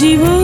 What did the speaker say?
জীবন